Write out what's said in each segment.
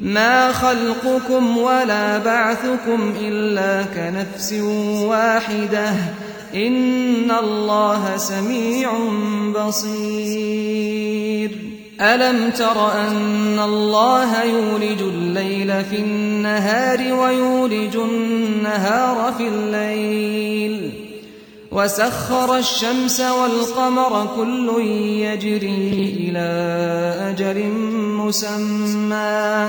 ما خلقكم ولا بعثكم إلا كنفس واحدة إن الله سميع بصير. ألم تر أن الله يولج الليل في النهار ويولج النهار في الليل وسخر الشمس والقمر كل يجري إلى أجل مسمى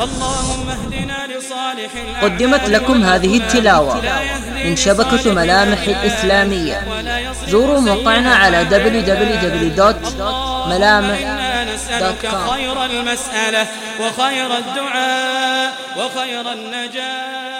اللهم اهدنا لصالح قدمت لكم هذه التلاوة من شبكة ملامح الإسلامية. زوروا موقعنا على www.ملامح.com خير المسألة وخير الدعاء وخير النجاة.